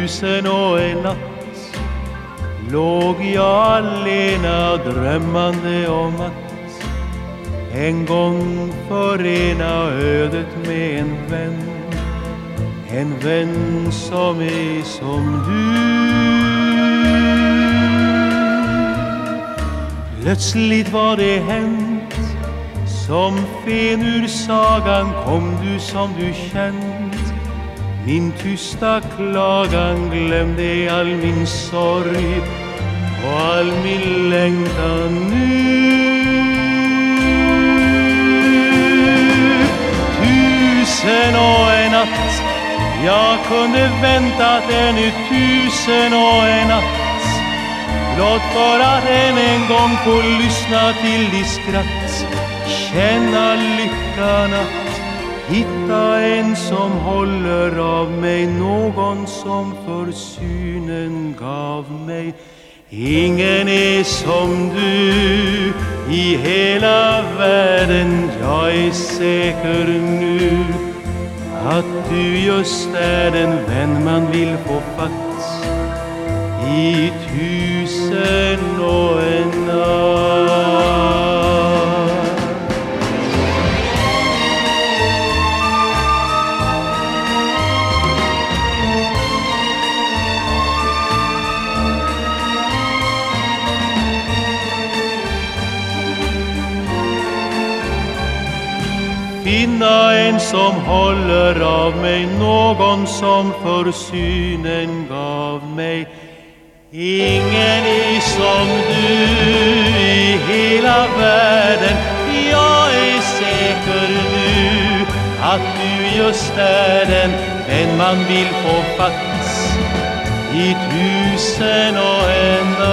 tusen och en natt. Låg jag alena drömmande om att en gång förena ödet med en vän. En vän som är som du. Plötsligt var det hänt. Som fen ur sagan kom du som du känt. Min tysta klagan glömde all min sorg och all min längtan nu. Tusen och en natt jag kunde väntat ännu tusen och en natt. Blott för att än en gång få lyssna till ditt skratt. Känna lyckan att hitta en som håller av mig Någon som för synen gav mig Ingen är som du i hela världen Jag är säker nu att du just är den vän man vill få fatt i tusen och en natt. Finna en som håller av mig, någon som för synen gav mig. Ingen är som du i hela världen. Jag är säker nu att du just är den vän man vill få fatt i tusen och en